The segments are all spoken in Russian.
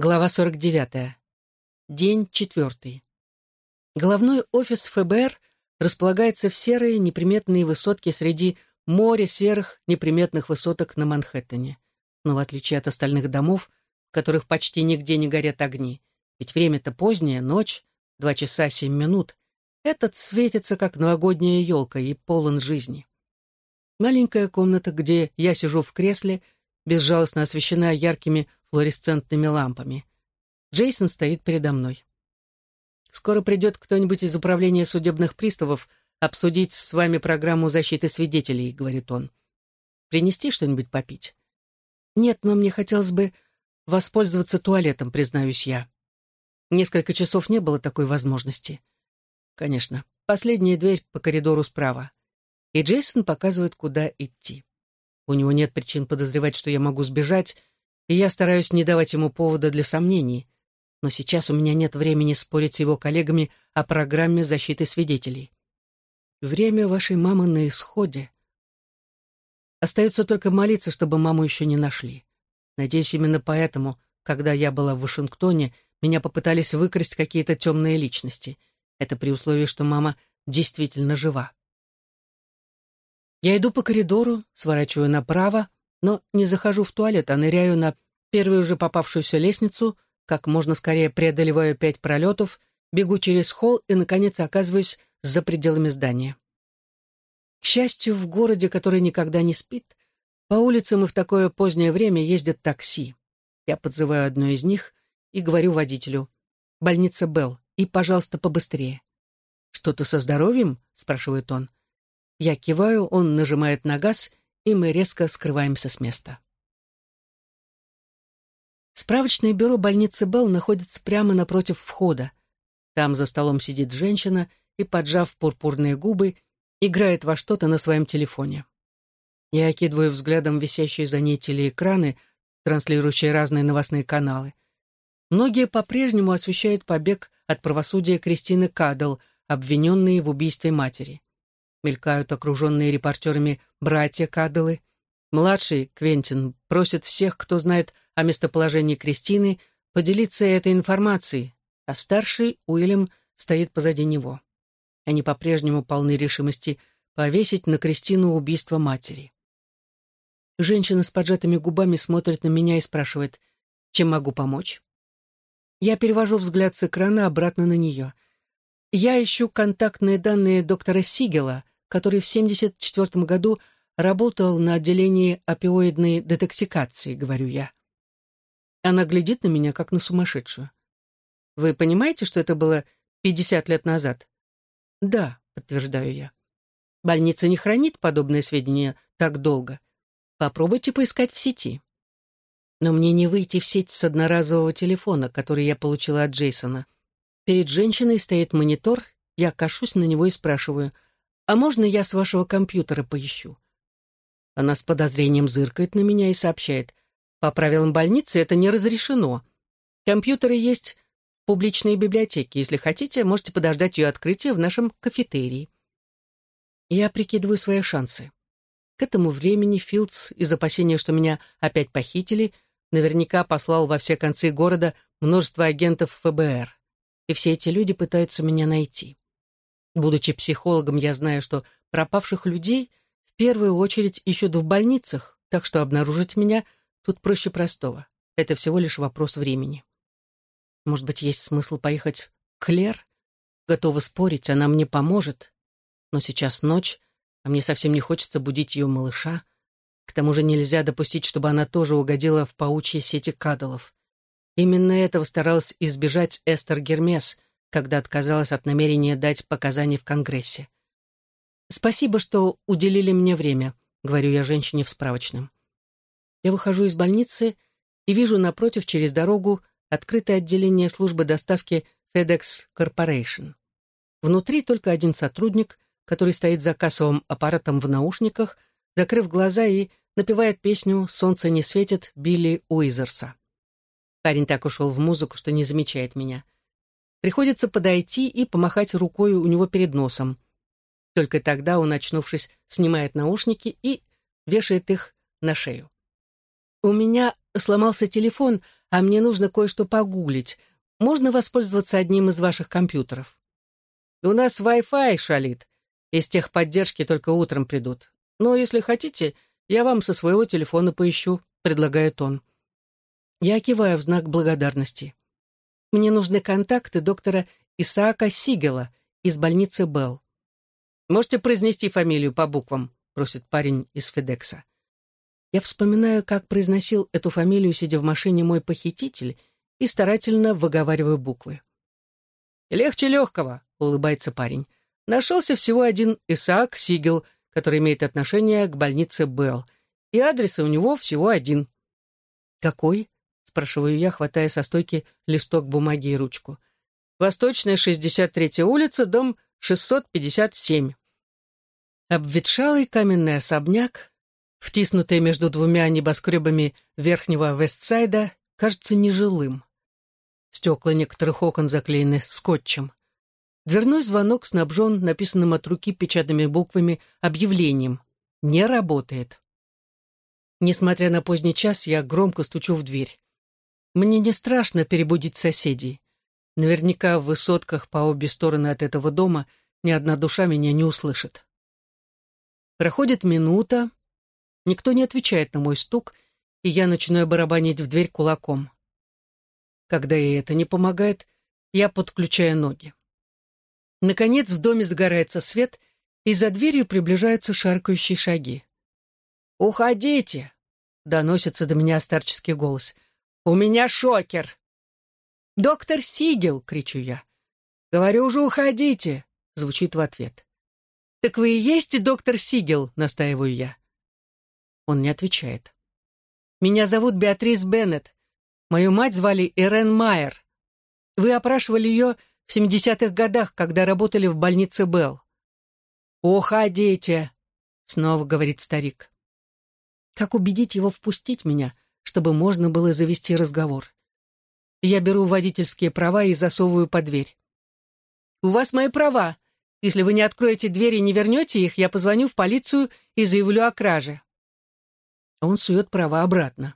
Глава 49. День четвертый. Головной офис ФБР располагается в серой неприметной высотке среди моря серых неприметных высоток на Манхэттене. Но в отличие от остальных домов, в которых почти нигде не горят огни, ведь время-то позднее, ночь, два часа семь минут, этот светится, как новогодняя елка, и полон жизни. Маленькая комната, где я сижу в кресле, безжалостно освещена яркими флуоресцентными лампами. Джейсон стоит передо мной. «Скоро придет кто-нибудь из управления судебных приставов обсудить с вами программу защиты свидетелей», — говорит он. «Принести что-нибудь попить?» «Нет, но мне хотелось бы воспользоваться туалетом», — признаюсь я. Несколько часов не было такой возможности. Конечно, последняя дверь по коридору справа. И Джейсон показывает, куда идти. У него нет причин подозревать, что я могу сбежать, и я стараюсь не давать ему повода для сомнений. Но сейчас у меня нет времени спорить с его коллегами о программе защиты свидетелей. Время вашей мамы на исходе. Остается только молиться, чтобы маму еще не нашли. Надеюсь, именно поэтому, когда я была в Вашингтоне, меня попытались выкрасть какие-то темные личности. Это при условии, что мама действительно жива. Я иду по коридору, сворачиваю направо, но не захожу в туалет, а ныряю на первую же попавшуюся лестницу, как можно скорее преодолеваю пять пролетов, бегу через холл и, наконец, оказываюсь за пределами здания. К счастью, в городе, который никогда не спит, по улицам и в такое позднее время ездят такси. Я подзываю одно из них и говорю водителю «Больница Белл, и, пожалуйста, побыстрее». «Что-то со здоровьем?» — спрашивает он. Я киваю, он нажимает на газ, и мы резко скрываемся с места. Справочное бюро больницы Белл находится прямо напротив входа. Там за столом сидит женщина и, поджав пурпурные губы, играет во что-то на своем телефоне. Я окидываю взглядом висящие за ней телеэкраны, транслирующие разные новостные каналы. Многие по-прежнему освещают побег от правосудия Кристины Кадл, обвиненные в убийстве матери мелькают окруженные репортерами братья Кадделы. Младший, Квентин, просит всех, кто знает о местоположении Кристины, поделиться этой информацией, а старший, Уильям, стоит позади него. Они по-прежнему полны решимости повесить на Кристину убийство матери. Женщина с поджатыми губами смотрит на меня и спрашивает, чем могу помочь. Я перевожу взгляд с экрана обратно на нее. Я ищу контактные данные доктора Сигела, который в 1974 году работал на отделении опиоидной детоксикации, говорю я. Она глядит на меня, как на сумасшедшую. Вы понимаете, что это было 50 лет назад? Да, подтверждаю я. Больница не хранит подобные сведения так долго. Попробуйте поискать в сети. Но мне не выйти в сеть с одноразового телефона, который я получила от Джейсона. Перед женщиной стоит монитор, я кашусь на него и спрашиваю — «А можно я с вашего компьютера поищу?» Она с подозрением зыркает на меня и сообщает. «По правилам больницы это не разрешено. Компьютеры есть в публичной библиотеке. Если хотите, можете подождать ее открытия в нашем кафетерии». Я прикидываю свои шансы. К этому времени Филдс, из опасения, что меня опять похитили, наверняка послал во все концы города множество агентов ФБР. И все эти люди пытаются меня найти. Будучи психологом, я знаю, что пропавших людей в первую очередь ищут в больницах, так что обнаружить меня тут проще простого. Это всего лишь вопрос времени. Может быть, есть смысл поехать к Клер? Готова спорить, она мне поможет. Но сейчас ночь, а мне совсем не хочется будить ее малыша. К тому же нельзя допустить, чтобы она тоже угодила в паучьи сети кадалов. Именно этого старалась избежать Эстер Гермес — когда отказалась от намерения дать показания в Конгрессе. «Спасибо, что уделили мне время», — говорю я женщине в справочном. Я выхожу из больницы и вижу напротив, через дорогу, открытое отделение службы доставки FedEx Corporation. Внутри только один сотрудник, который стоит за кассовым аппаратом в наушниках, закрыв глаза и напевает песню «Солнце не светит» Билли Уизерса. Парень так ушел в музыку, что не замечает меня — Приходится подойти и помахать рукой у него перед носом. Только тогда он, очнувшись, снимает наушники и вешает их на шею. «У меня сломался телефон, а мне нужно кое-что погуглить. Можно воспользоваться одним из ваших компьютеров?» «У нас Wi-Fi шалит. Из техподдержки только утром придут. Но если хотите, я вам со своего телефона поищу», — предлагает он. Я киваю в знак благодарности. Мне нужны контакты доктора Исаака Сигела из больницы Белл. «Можете произнести фамилию по буквам?» — просит парень из Федекса. Я вспоминаю, как произносил эту фамилию, сидя в машине мой похититель, и старательно выговариваю буквы. «Легче легкого», — улыбается парень. «Нашелся всего один Исаак Сигел, который имеет отношение к больнице Белл, и адрес у него всего один». «Какой?» — спрашиваю я, хватая со стойки листок бумаги и ручку. «Восточная, 63-я улица, дом 657». Обветшалый каменный особняк, втиснутый между двумя небоскребами верхнего Вестсайда, кажется нежилым. Стекла некоторых окон заклеены скотчем. Дверной звонок снабжен написанным от руки печатными буквами объявлением «Не работает». Несмотря на поздний час, я громко стучу в дверь. Мне не страшно перебудить соседей. Наверняка в высотках по обе стороны от этого дома ни одна душа меня не услышит. Проходит минута, никто не отвечает на мой стук, и я начинаю барабанить в дверь кулаком. Когда ей это не помогает, я подключаю ноги. Наконец в доме загорается свет, и за дверью приближаются шаркающие шаги. «Уходите!» — доносится до меня старческий голос. «У меня шокер!» «Доктор Сигел!» — кричу я. «Говорю уже, уходите!» — звучит в ответ. «Так вы и есть доктор Сигел?» — настаиваю я. Он не отвечает. «Меня зовут Беатрис Беннет. Мою мать звали Ирен Майер. Вы опрашивали ее в 70-х годах, когда работали в больнице Белл». «Уходите!» — снова говорит старик. Как убедить его впустить меня, чтобы можно было завести разговор? Я беру водительские права и засовываю под дверь. «У вас мои права», если вы не откроете дверь и не вернете их, я позвоню в полицию и заявлю о краже». Он сует права обратно.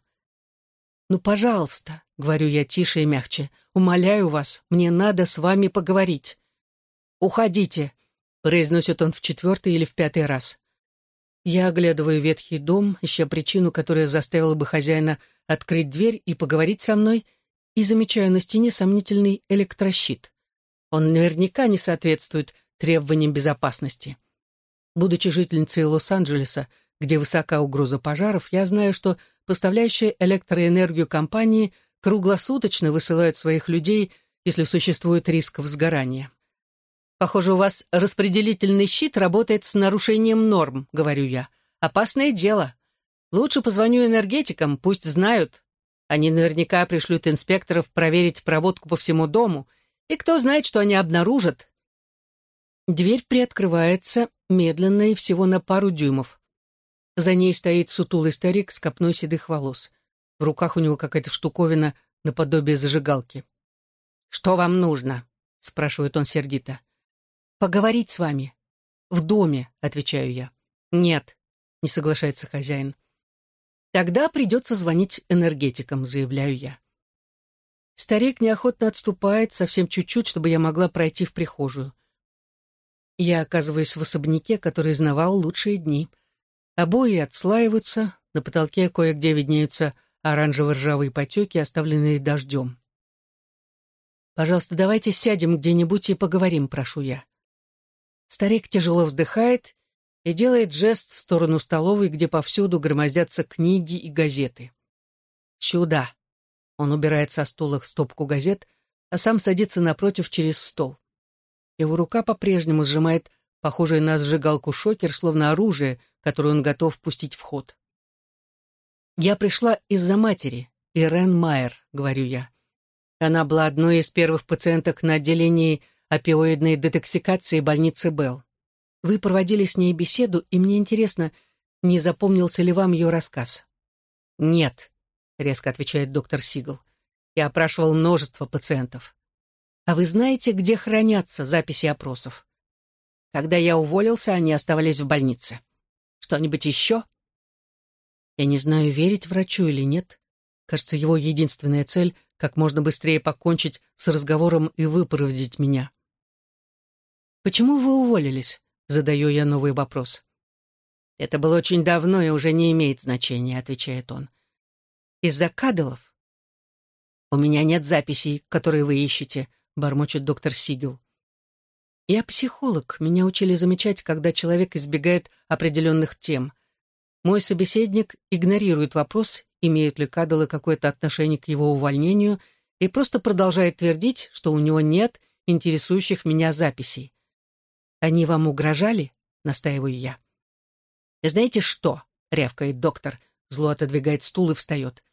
«Ну, пожалуйста», — говорю я тише и мягче, — «умоляю вас, мне надо с вами поговорить». «Уходите», — произносит он в четвертый или в пятый раз. Я оглядываю ветхий дом, ища причину, которая заставила бы хозяина открыть дверь и поговорить со мной, и замечаю на стене сомнительный электрощит. Он наверняка не соответствует требованиям безопасности. Будучи жительницей Лос-Анджелеса, где высока угроза пожаров, я знаю, что поставляющие электроэнергию компании круглосуточно высылают своих людей, если существует риск возгорания. «Похоже, у вас распределительный щит работает с нарушением норм», — говорю я. «Опасное дело. Лучше позвоню энергетикам, пусть знают. Они наверняка пришлют инспекторов проверить проводку по всему дому, и кто знает, что они обнаружат, Дверь приоткрывается медленно и всего на пару дюймов. За ней стоит сутулый старик с копной седых волос. В руках у него какая-то штуковина наподобие зажигалки. «Что вам нужно?» — спрашивает он сердито. «Поговорить с вами». «В доме», — отвечаю я. «Нет», — не соглашается хозяин. «Тогда придется звонить энергетикам», — заявляю я. Старик неохотно отступает, совсем чуть-чуть, чтобы я могла пройти в прихожую. Я оказываюсь в особняке, который знавал лучшие дни. Обои отслаиваются, на потолке кое-где виднеются оранжево-ржавые потеки, оставленные дождем. «Пожалуйста, давайте сядем где-нибудь и поговорим», — прошу я. Старик тяжело вздыхает и делает жест в сторону столовой, где повсюду громоздятся книги и газеты. «Сюда!» Он убирает со стула стопку газет, а сам садится напротив через стол. Его рука по-прежнему сжимает похожий на сжигалку шокер, словно оружие, которое он готов пустить в ход. «Я пришла из-за матери, Ирен Майер», — говорю я. Она была одной из первых пациенток на отделении опиоидной детоксикации больницы Белл. Вы проводили с ней беседу, и мне интересно, не запомнился ли вам ее рассказ? «Нет», — резко отвечает доктор Сигл. «Я опрашивал множество пациентов. А вы знаете, где хранятся записи опросов? Когда я уволился, они оставались в больнице. Что-нибудь еще? Я не знаю, верить врачу или нет. Кажется, его единственная цель — как можно быстрее покончить с разговором и выпроводить меня. «Почему вы уволились?» — задаю я новый вопрос. «Это было очень давно и уже не имеет значения», — отвечает он. «Из-за кадылов?» «У меня нет записей, которые вы ищете», — бормочет доктор Сигел. «Я психолог. Меня учили замечать, когда человек избегает определенных тем. Мой собеседник игнорирует вопрос, имеют ли кадылы какое-то отношение к его увольнению, и просто продолжает твердить, что у него нет интересующих меня записей. «Они вам угрожали?» — настаиваю я. «Знаете что?» — рявкает доктор, зло отодвигает стул и встает.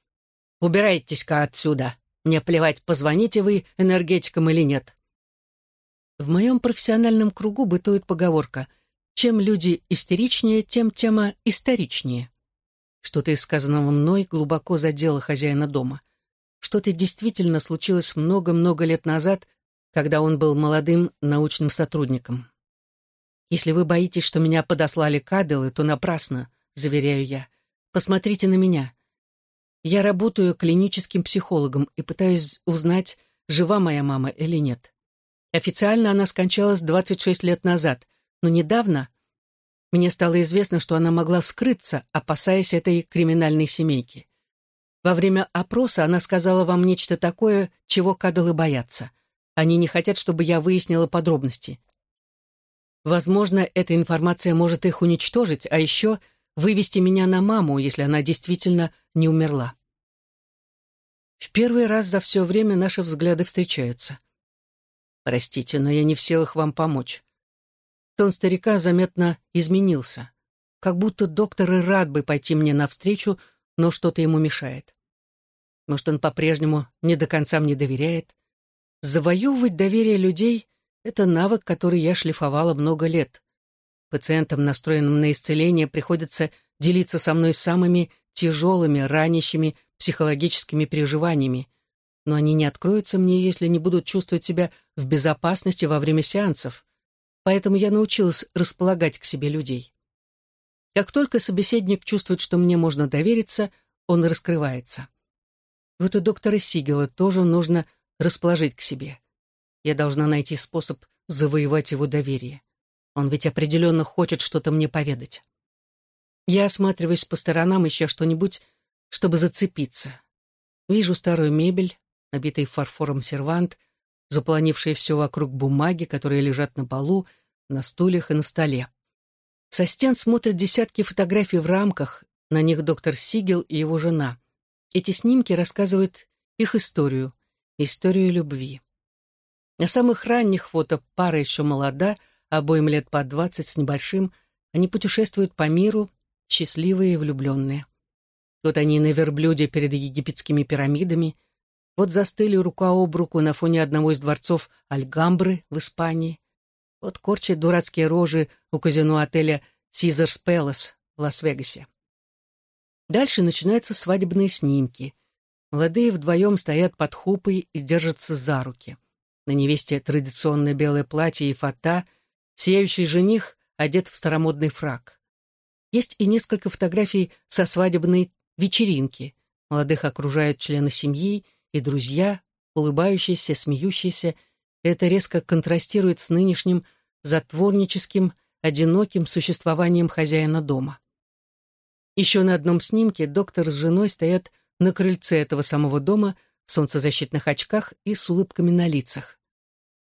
«Убирайтесь-ка отсюда. Мне плевать, позвоните вы энергетикам или нет». В моем профессиональном кругу бытует поговорка «Чем люди истеричнее, тем тема историчнее». Что-то из сказанного мной глубоко задело хозяина дома. Что-то действительно случилось много-много лет назад, когда он был молодым научным сотрудником. «Если вы боитесь, что меня подослали кадылы, то напрасно», — заверяю я. «Посмотрите на меня. Я работаю клиническим психологом и пытаюсь узнать, жива моя мама или нет. Официально она скончалась 26 лет назад, но недавно мне стало известно, что она могла скрыться, опасаясь этой криминальной семейки. Во время опроса она сказала вам нечто такое, чего кадалы боятся. Они не хотят, чтобы я выяснила подробности. Возможно, эта информация может их уничтожить, а еще вывести меня на маму, если она действительно не умерла. В первый раз за все время наши взгляды встречаются. Простите, но я не в силах вам помочь. Тон старика заметно изменился. Как будто доктор и рад бы пойти мне навстречу, но что-то ему мешает. Может, он по-прежнему не до конца мне доверяет. Завоевывать доверие людей — это навык, который я шлифовала много лет. Пациентам, настроенным на исцеление, приходится делиться со мной самыми тяжелыми, ранящими психологическими переживаниями, но они не откроются мне, если не будут чувствовать себя в безопасности во время сеансов поэтому я научилась располагать к себе людей. Как только собеседник чувствует, что мне можно довериться, он раскрывается. Вот и доктора Сигела тоже нужно расположить к себе. Я должна найти способ завоевать его доверие. Он ведь определенно хочет что-то мне поведать. Я осматриваюсь по сторонам, ища что-нибудь, чтобы зацепиться. Вижу старую мебель, набитый фарфором сервант, заполонившие все вокруг бумаги, которые лежат на полу, на стульях и на столе. Со стен смотрят десятки фотографий в рамках, на них доктор Сигел и его жена. Эти снимки рассказывают их историю, историю любви. На самых ранних фото пара еще молода, обоим лет по двадцать с небольшим, они путешествуют по миру, счастливые и влюбленные. Вот они на верблюде перед египетскими пирамидами, вот застыли рука об руку на фоне одного из дворцов Альгамбры в Испании, вот корчат дурацкие рожи у казино отеля «Сизерс Пэлас» в Лас-Вегасе. Дальше начинаются свадебные снимки. Молодые вдвоем стоят под хупой и держатся за руки. На невесте традиционное белое платье и фата, сияющий жених одет в старомодный фрак. Есть и несколько фотографий со свадебной вечеринки. Молодых окружают члены семьи и друзья, улыбающиеся, смеющиеся это резко контрастирует с нынешним затворническим, одиноким существованием хозяина дома. Еще на одном снимке доктор с женой стоят на крыльце этого самого дома в солнцезащитных очках и с улыбками на лицах.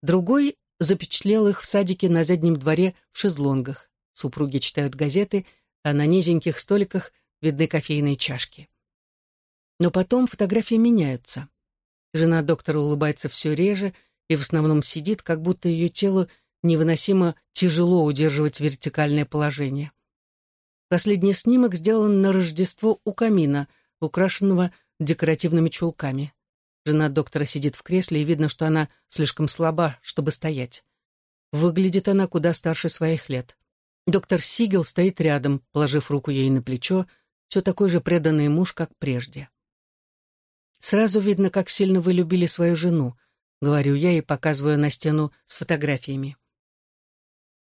Другой запечатлел их в садике на заднем дворе в шезлонгах. Супруги читают газеты, а на низеньких столиках видны кофейные чашки. Но потом фотографии меняются. Жена доктора улыбается все реже, и в основном сидит, как будто ее телу невыносимо тяжело удерживать вертикальное положение. Последний снимок сделан на Рождество у камина, украшенного декоративными чулками. Жена доктора сидит в кресле, и видно, что она слишком слаба, чтобы стоять. Выглядит она куда старше своих лет. Доктор Сигел стоит рядом, положив руку ей на плечо, все такой же преданный муж, как прежде. Сразу видно, как сильно вы любили свою жену, — говорю я и показываю на стену с фотографиями.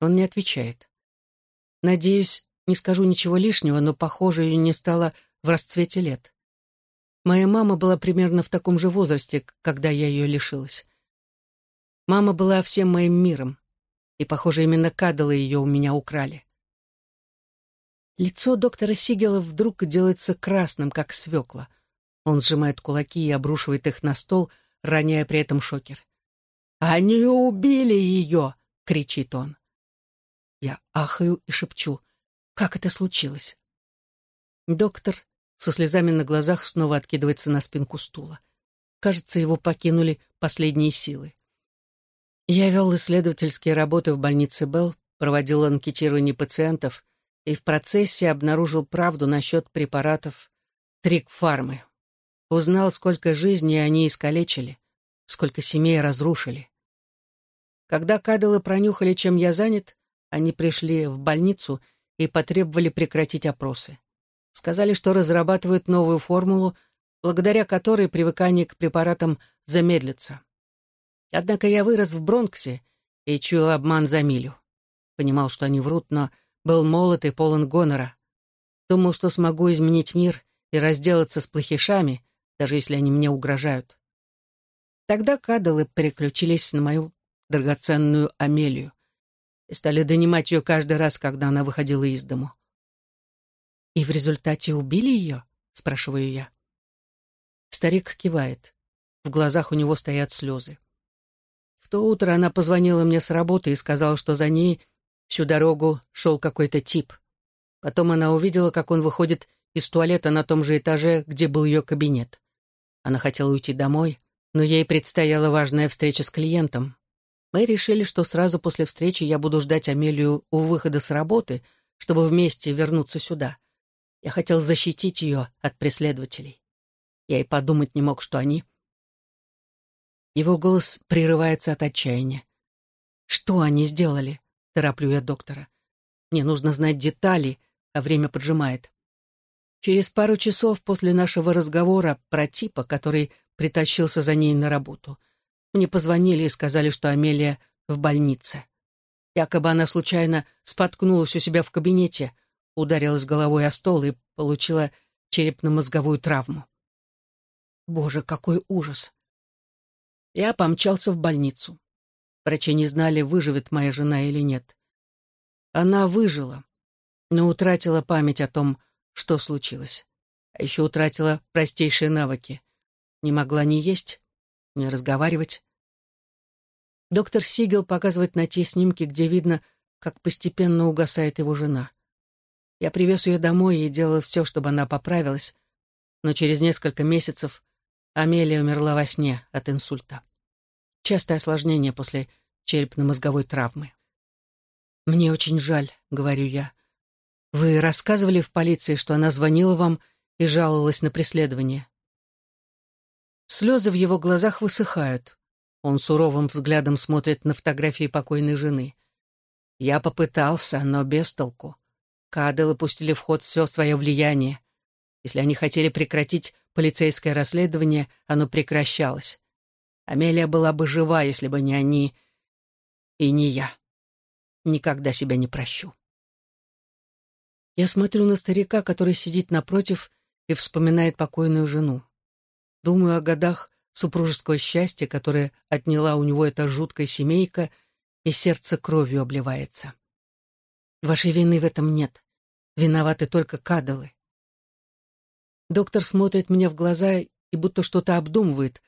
Он не отвечает. Надеюсь, не скажу ничего лишнего, но, похоже, ее не стало в расцвете лет. Моя мама была примерно в таком же возрасте, когда я ее лишилась. Мама была всем моим миром, и, похоже, именно кадалы ее у меня украли. Лицо доктора Сигела вдруг делается красным, как свекла. Он сжимает кулаки и обрушивает их на стол, роняя при этом шокер. «Они убили ее!» — кричит он. Я ахаю и шепчу. «Как это случилось?» Доктор со слезами на глазах снова откидывается на спинку стула. Кажется, его покинули последние силы. Я вел исследовательские работы в больнице Белл, проводил анкетирование пациентов и в процессе обнаружил правду насчет препаратов Трикфармы. Узнал, сколько жизней они искалечили, сколько семей разрушили. Когда кадылы пронюхали, чем я занят, они пришли в больницу и потребовали прекратить опросы. Сказали, что разрабатывают новую формулу, благодаря которой привыкание к препаратам замедлится. Однако я вырос в Бронксе и чуял обман за милю. Понимал, что они врут, но был молод и полон гонора. Думал, что смогу изменить мир и разделаться с плохишами, даже если они мне угрожают. Тогда кадалы переключились на мою драгоценную Амелию и стали донимать ее каждый раз, когда она выходила из дому. «И в результате убили ее?» — спрашиваю я. Старик кивает. В глазах у него стоят слезы. В то утро она позвонила мне с работы и сказала, что за ней всю дорогу шел какой-то тип. Потом она увидела, как он выходит из туалета на том же этаже, где был ее кабинет. Она хотела уйти домой, но ей предстояла важная встреча с клиентом. Мы решили, что сразу после встречи я буду ждать Амелию у выхода с работы, чтобы вместе вернуться сюда. Я хотел защитить ее от преследователей. Я и подумать не мог, что они... Его голос прерывается от отчаяния. «Что они сделали?» — тороплю я доктора. «Мне нужно знать детали, а время поджимает». Через пару часов после нашего разговора про типа, который притащился за ней на работу, мне позвонили и сказали, что Амелия в больнице. Якобы она случайно споткнулась у себя в кабинете — ударилась головой о стол и получила черепно-мозговую травму. Боже, какой ужас! Я помчался в больницу. Врачи не знали, выживет моя жена или нет. Она выжила, но утратила память о том, что случилось. А еще утратила простейшие навыки. Не могла ни есть, ни разговаривать. Доктор Сигел показывает на те снимки, где видно, как постепенно угасает его жена. Я привез ее домой и делал все, чтобы она поправилась, но через несколько месяцев Амелия умерла во сне от инсульта. Частое осложнение после черепно-мозговой травмы. «Мне очень жаль», — говорю я. «Вы рассказывали в полиции, что она звонила вам и жаловалась на преследование?» Слезы в его глазах высыхают. Он суровым взглядом смотрит на фотографии покойной жены. «Я попытался, но без толку. Кадылы пустили в ход все свое влияние. Если они хотели прекратить полицейское расследование, оно прекращалось. Амелия была бы жива, если бы не они и не я. Никогда себя не прощу. Я смотрю на старика, который сидит напротив и вспоминает покойную жену. Думаю о годах супружеского счастья, которое отняла у него эта жуткая семейка, и сердце кровью обливается. Вашей вины в этом нет. Виноваты только кадалы. Доктор смотрит мне в глаза и будто что-то обдумывает,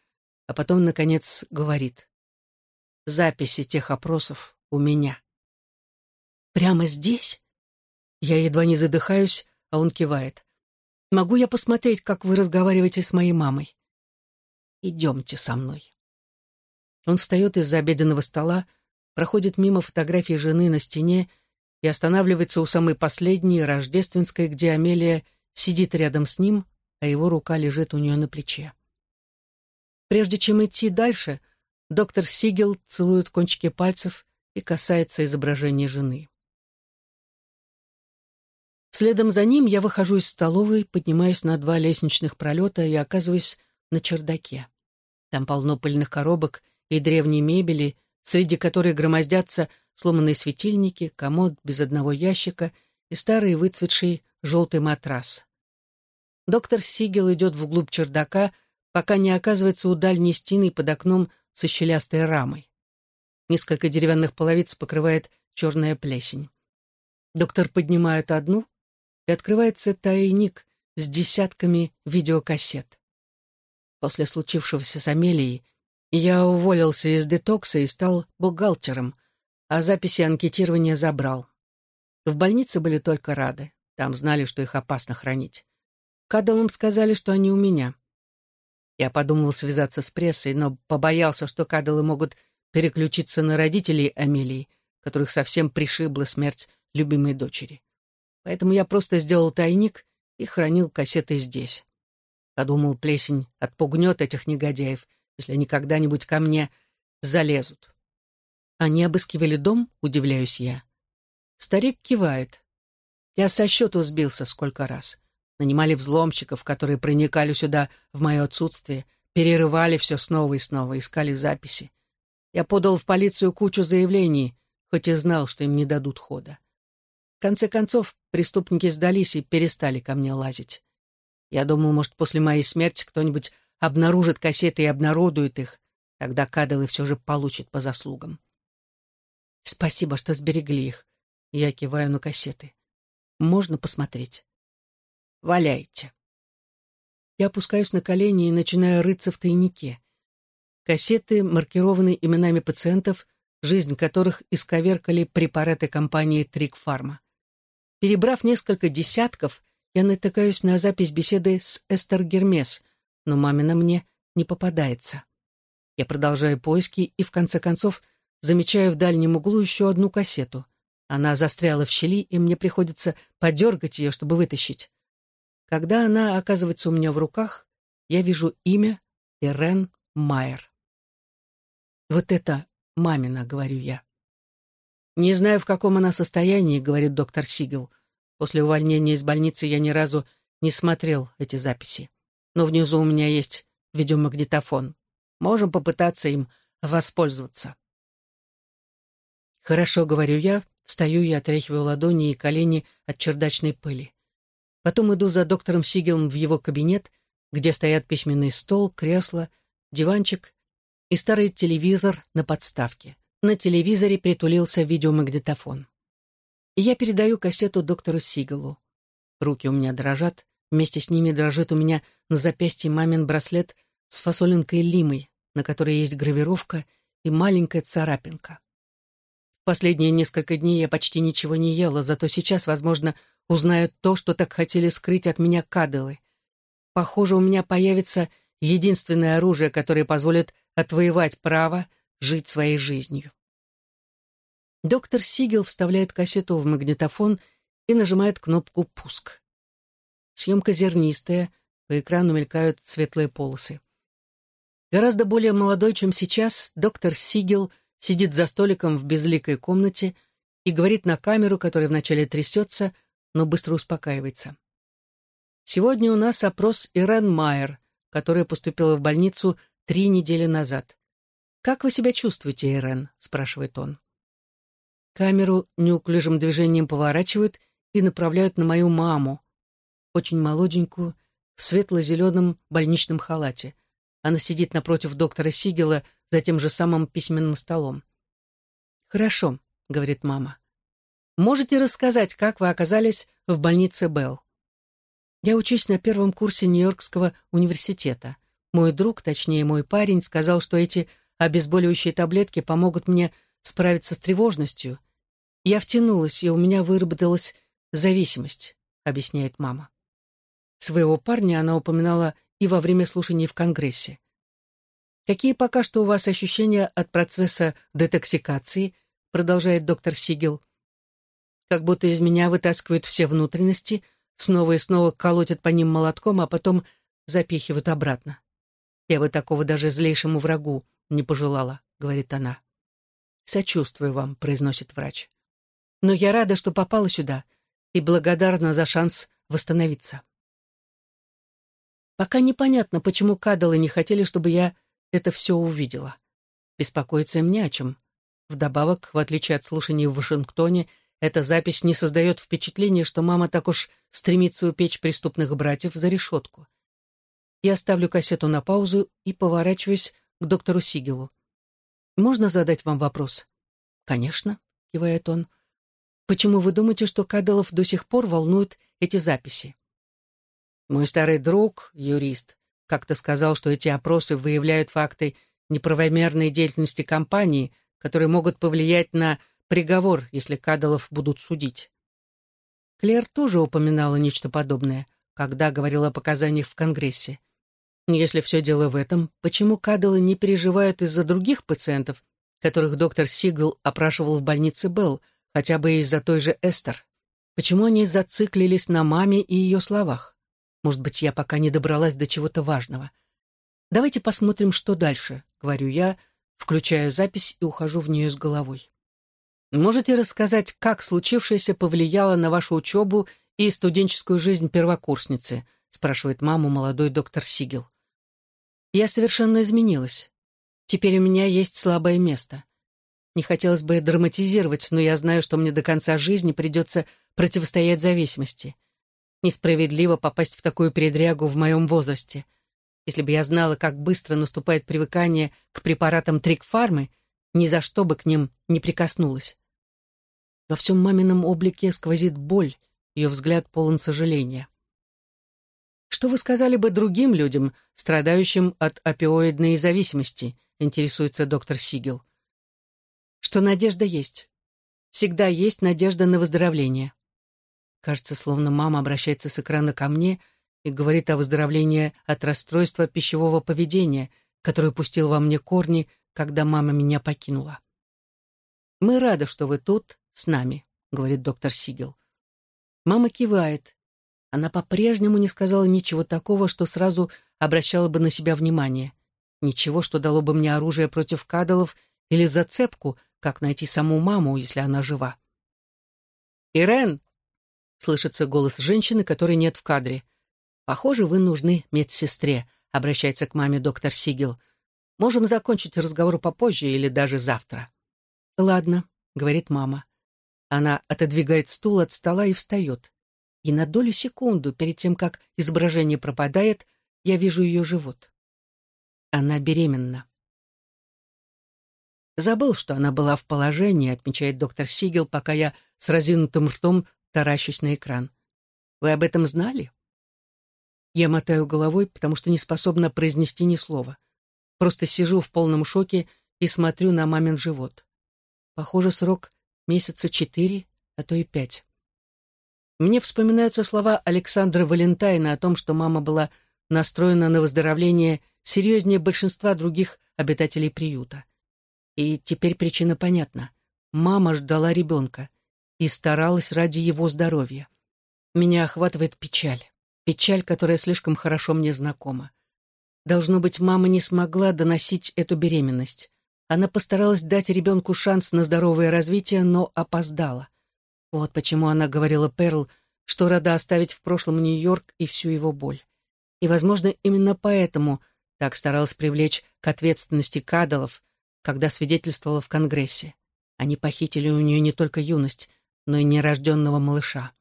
а потом, наконец, говорит. Записи тех опросов у меня. Прямо здесь? Я едва не задыхаюсь, а он кивает. Могу я посмотреть, как вы разговариваете с моей мамой? Идемте со мной. Он встает из-за обеденного стола, проходит мимо фотографии жены на стене и останавливается у самой последней, рождественской, где Амелия сидит рядом с ним, а его рука лежит у нее на плече. Прежде чем идти дальше, доктор Сигел целует кончики пальцев и касается изображения жены. Следом за ним я выхожу из столовой, поднимаюсь на два лестничных пролета и оказываюсь на чердаке. Там полно пыльных коробок и древней мебели, среди которой громоздятся сломанные светильники, комод без одного ящика и старый выцветший желтый матрас. Доктор Сигел идет вглубь чердака, пока не оказывается у дальней стены под окном со щелястой рамой. Несколько деревянных половиц покрывает черная плесень. Доктор поднимает одну, и открывается тайник с десятками видеокассет. После случившегося с Амелией я уволился из детокса и стал бухгалтером, а записи анкетирования забрал. В больнице были только рады. Там знали, что их опасно хранить. Кадалам сказали, что они у меня. Я подумал связаться с прессой, но побоялся, что кадалы могут переключиться на родителей Амелии, которых совсем пришибла смерть любимой дочери. Поэтому я просто сделал тайник и хранил кассеты здесь. Подумал, плесень отпугнет этих негодяев, если они когда-нибудь ко мне залезут. Они обыскивали дом, удивляюсь я. Старик кивает. Я со счету сбился сколько раз. Нанимали взломщиков, которые проникали сюда в мое отсутствие, перерывали все снова и снова, искали записи. Я подал в полицию кучу заявлений, хоть и знал, что им не дадут хода. В конце концов, преступники сдались и перестали ко мне лазить. Я думал, может, после моей смерти кто-нибудь обнаружит кассеты и обнародует их. Тогда Кадалы все же получит по заслугам. Спасибо, что сберегли их. Я киваю на кассеты. Можно посмотреть? Валяйте. Я опускаюсь на колени и начинаю рыться в тайнике. Кассеты маркированы именами пациентов, жизнь которых исковеркали препараты компании Трикфарма. Перебрав несколько десятков, я натыкаюсь на запись беседы с Эстер Гермес, но мамина мне не попадается. Я продолжаю поиски и, в конце концов, замечаю в дальнем углу еще одну кассету — она застряла в щели, и мне приходится подергать ее, чтобы вытащить. Когда она оказывается у меня в руках, я вижу имя Ирен Майер. «Вот это мамина», — говорю я. «Не знаю, в каком она состоянии», — говорит доктор Сигел. «После увольнения из больницы я ни разу не смотрел эти записи. Но внизу у меня есть видеомагнитофон. Можем попытаться им воспользоваться». «Хорошо», — говорю я, Стою и отряхиваю ладони и колени от чердачной пыли. Потом иду за доктором Сигелом в его кабинет, где стоят письменный стол, кресло, диванчик и старый телевизор на подставке. На телевизоре притулился видеомагнитофон. И я передаю кассету доктору Сигелу. Руки у меня дрожат, вместе с ними дрожит у меня на запястье мамин браслет с фасолинкой лимой, на которой есть гравировка и маленькая царапинка. Последние несколько дней я почти ничего не ела, зато сейчас, возможно, узнают то, что так хотели скрыть от меня кадылы. Похоже, у меня появится единственное оружие, которое позволит отвоевать право жить своей жизнью. Доктор Сигел вставляет кассету в магнитофон и нажимает кнопку «Пуск». Съемка зернистая, по экрану мелькают светлые полосы. Гораздо более молодой, чем сейчас, доктор Сигел — сидит за столиком в безликой комнате и говорит на камеру, которая вначале трясется, но быстро успокаивается. Сегодня у нас опрос Ирен Майер, которая поступила в больницу три недели назад. «Как вы себя чувствуете, Ирен?» — спрашивает он. Камеру неуклюжим движением поворачивают и направляют на мою маму, очень молоденькую, в светло-зеленом больничном халате. Она сидит напротив доктора Сигела за тем же самым письменным столом. «Хорошо», — говорит мама. «Можете рассказать, как вы оказались в больнице Белл?» «Я учусь на первом курсе Нью-Йоркского университета. Мой друг, точнее мой парень, сказал, что эти обезболивающие таблетки помогут мне справиться с тревожностью. Я втянулась, и у меня выработалась зависимость», — объясняет мама. Своего парня она упоминала и во время слушаний в Конгрессе. «Какие пока что у вас ощущения от процесса детоксикации?» продолжает доктор Сигел. «Как будто из меня вытаскивают все внутренности, снова и снова колотят по ним молотком, а потом запихивают обратно. Я бы такого даже злейшему врагу не пожелала», — говорит она. «Сочувствую вам», — произносит врач. «Но я рада, что попала сюда и благодарна за шанс восстановиться». Пока непонятно, почему кадалы не хотели, чтобы я это все увидела. Беспокоиться им не о чем. Вдобавок, в отличие от слушаний в Вашингтоне, эта запись не создает впечатления, что мама так уж стремится упечь преступных братьев за решетку. Я ставлю кассету на паузу и поворачиваюсь к доктору Сигелу. «Можно задать вам вопрос?» «Конечно», — кивает он. «Почему вы думаете, что Кадалов до сих пор волнует эти записи?» «Мой старый друг, юрист, как-то сказал, что эти опросы выявляют факты неправомерной деятельности компании, которые могут повлиять на приговор, если Кадалов будут судить. Клэр тоже упоминала нечто подобное, когда говорила о показаниях в Конгрессе. Если все дело в этом, почему Кадалы не переживают из-за других пациентов, которых доктор Сигл опрашивал в больнице Белл, хотя бы из-за той же Эстер? Почему они зациклились на маме и ее словах? Может быть, я пока не добралась до чего-то важного. Давайте посмотрим, что дальше, говорю я, включаю запись и ухожу в нее с головой. Можете рассказать, как случившееся повлияло на вашу учебу и студенческую жизнь первокурсницы? спрашивает маму молодой доктор Сигел. Я совершенно изменилась. Теперь у меня есть слабое место. Не хотелось бы драматизировать, но я знаю, что мне до конца жизни придется противостоять зависимости. Несправедливо попасть в такую передрягу в моем возрасте. Если бы я знала, как быстро наступает привыкание к препаратам трикфармы, ни за что бы к ним не прикоснулась. Во всем мамином облике сквозит боль, ее взгляд полон сожаления. Что вы сказали бы другим людям, страдающим от опиоидной зависимости, интересуется доктор Сигел. Что надежда есть. Всегда есть надежда на выздоровление. Кажется, словно мама обращается с экрана ко мне и говорит о выздоровлении от расстройства пищевого поведения, которое пустил во мне корни, когда мама меня покинула. «Мы рады, что вы тут, с нами», — говорит доктор Сигел. Мама кивает, она по-прежнему не сказала ничего такого, что сразу обращало бы на себя внимание. Ничего, что дало бы мне оружие против кадалов или зацепку, как найти саму маму, если она жива. «Ирен!» — слышится голос женщины, которой нет в кадре. «Похоже, вы нужны медсестре», — обращается к маме доктор Сигел. «Можем закончить разговор попозже или даже завтра». «Ладно», — говорит мама. Она отодвигает стул от стола и встает и на долю секунду перед тем, как изображение пропадает, я вижу ее живот. Она беременна. Забыл, что она была в положении, отмечает доктор Сигел, пока я с разинутым ртом таращусь на экран. Вы об этом знали? Я мотаю головой, потому что не способна произнести ни слова. Просто сижу в полном шоке и смотрю на мамин живот. Похоже, срок месяца четыре, а то и пять. Мне вспоминаются слова Александра Валентайна о том, что мама была настроена на выздоровление серьезнее большинства других обитателей приюта. И теперь причина понятна. Мама ждала ребенка и старалась ради его здоровья. Меня охватывает печаль. Печаль, которая слишком хорошо мне знакома. Должно быть, мама не смогла доносить эту беременность. Она постаралась дать ребенку шанс на здоровое развитие, но опоздала. Вот почему она говорила Перл, что рада оставить в прошлом Нью-Йорк и всю его боль. И, возможно, именно поэтому так старалась привлечь к ответственности Кадалов, когда свидетельствовала в Конгрессе. Они похитили у нее не только юность, но и нерожденного малыша.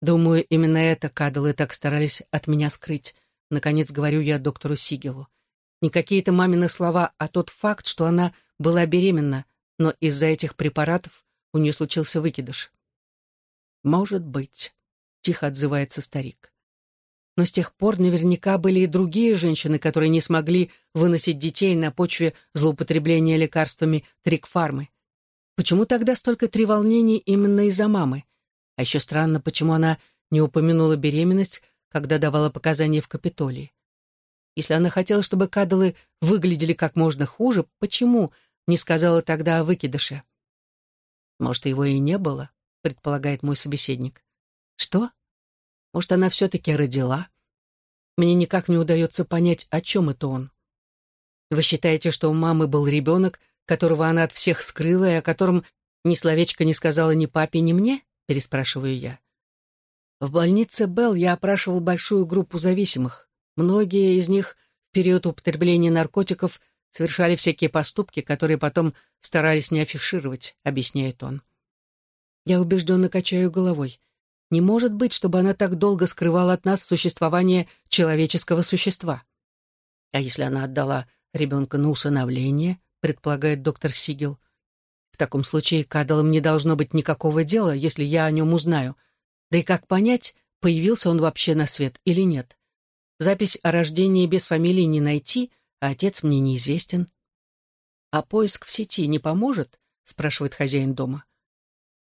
Думаю, именно это Кадалы так старались от меня скрыть. Наконец говорю я доктору Сигелу. Не какие-то мамины слова, а тот факт, что она была беременна, но из-за этих препаратов у нее случился выкидыш. «Может быть», — тихо отзывается старик. Но с тех пор наверняка были и другие женщины, которые не смогли выносить детей на почве злоупотребления лекарствами трикфармы. Почему тогда столько треволнений именно из-за мамы? А еще странно, почему она не упомянула беременность, когда давала показания в Капитолии. Если она хотела, чтобы кадалы выглядели как можно хуже, почему не сказала тогда о выкидыше? Может, его и не было, предполагает мой собеседник. Что? Может, она все-таки родила? Мне никак не удается понять, о чем это он. Вы считаете, что у мамы был ребенок, которого она от всех скрыла и о котором ни словечко не сказала ни папе, ни мне? Переспрашиваю я. В больнице Белл я опрашивал большую группу зависимых. Многие из них в период употребления наркотиков совершали всякие поступки, которые потом старались не афишировать, объясняет он. Я убежденно качаю головой. Не может быть, чтобы она так долго скрывала от нас существование человеческого существа. А если она отдала ребенка на усыновление, предполагает доктор Сигел. В таком случае Кадалам не должно быть никакого дела, если я о нем узнаю. Да и как понять, появился он вообще на свет или нет? Запись о рождении без фамилии не найти, а отец мне неизвестен. «А поиск в сети не поможет?» — спрашивает хозяин дома.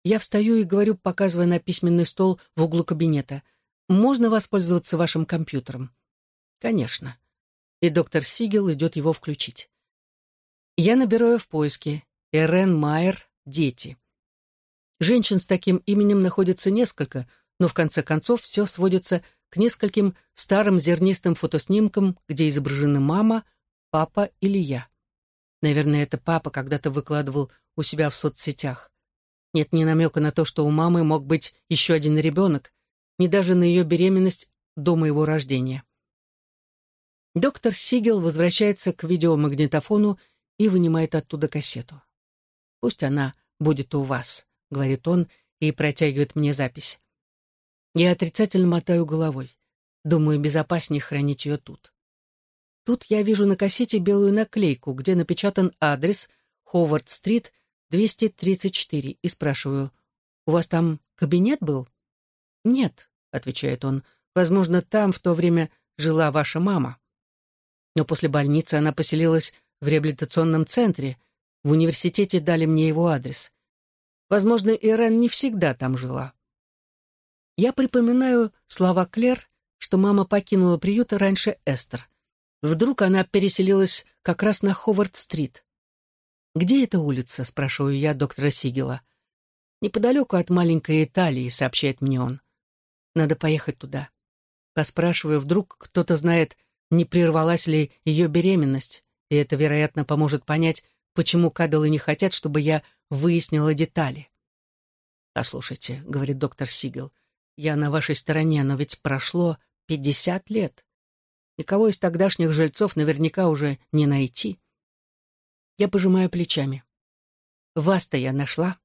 Я встаю и говорю, показывая на письменный стол в углу кабинета. «Можно воспользоваться вашим компьютером?» «Конечно». И доктор Сигел идет его включить. Я набираю в поиске Эрен Майер «Дети». Женщин с таким именем находится несколько, но в конце концов все сводится к нескольким старым зернистым фотоснимкам, где изображены мама, папа или я. Наверное, это папа когда-то выкладывал у себя в соцсетях. Нет ни намека на то, что у мамы мог быть еще один ребенок, ни даже на ее беременность до моего рождения. Доктор Сигел возвращается к видеомагнитофону и вынимает оттуда кассету. «Пусть она будет у вас», — говорит он и протягивает мне запись. Я отрицательно мотаю головой. Думаю, безопаснее хранить ее тут. Тут я вижу на кассете белую наклейку, где напечатан адрес Ховард-стрит, 234, и спрашиваю, «У вас там кабинет был?» «Нет», — отвечает он, «возможно, там в то время жила ваша мама». Но после больницы она поселилась в реабилитационном центре, в университете дали мне его адрес. Возможно, Ирен не всегда там жила. Я припоминаю слова Клер, что мама покинула приют раньше Эстер. Вдруг она переселилась как раз на Ховард-стрит. «Где эта улица?» — спрашиваю я доктора Сигела. «Неподалеку от маленькой Италии», — сообщает мне он. «Надо поехать туда». Поспрашиваю, вдруг кто-то знает, не прервалась ли ее беременность, и это, вероятно, поможет понять, почему кадалы не хотят, чтобы я выяснила детали. «Послушайте», — говорит доктор Сигел, — «я на вашей стороне, но ведь прошло пятьдесят лет. Никого из тогдашних жильцов наверняка уже не найти». Я пожимаю плечами. «Вас-то я нашла».